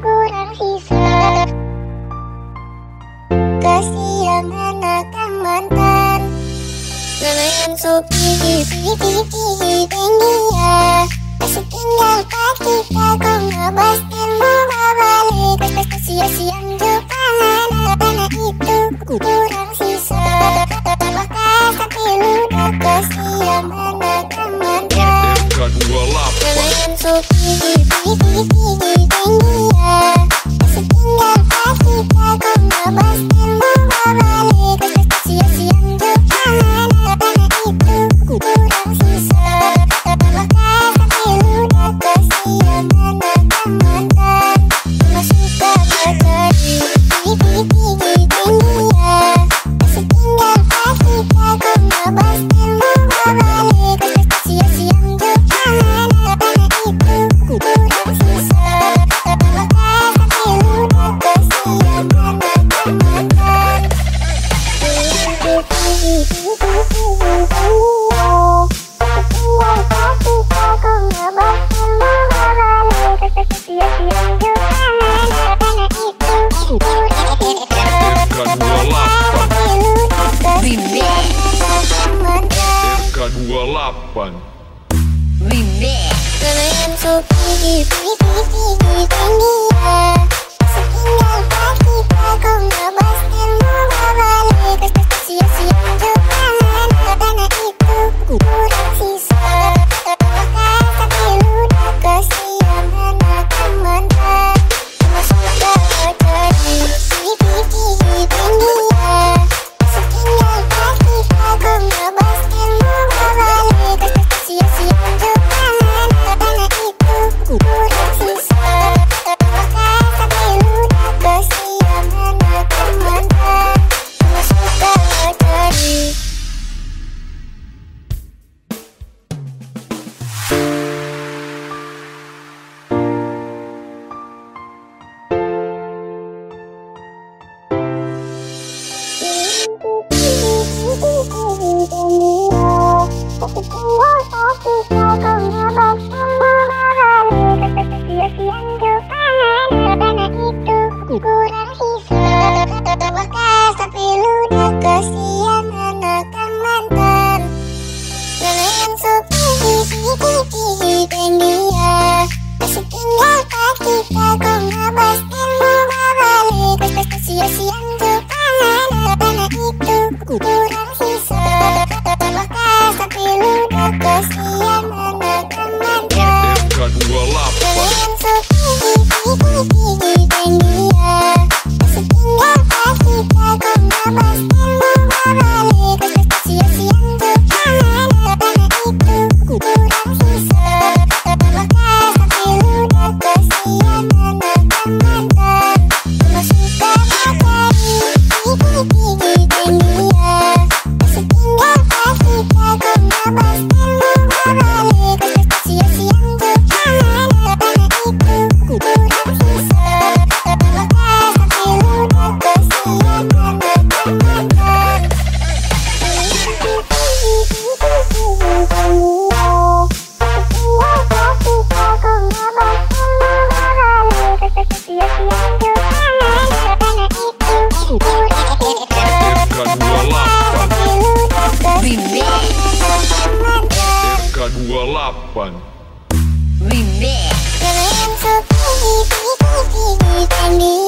kurang hisap Kasihan anak yang ya Masih tinggal kaki ngebas dan marah so 28 Remix. Karena yang so tinggi Mau balik 呼 with Danny.